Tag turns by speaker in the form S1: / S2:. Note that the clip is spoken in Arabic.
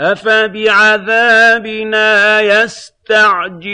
S1: أَفَبِعَذَابِنَا يَسْتَعْجِلُونَ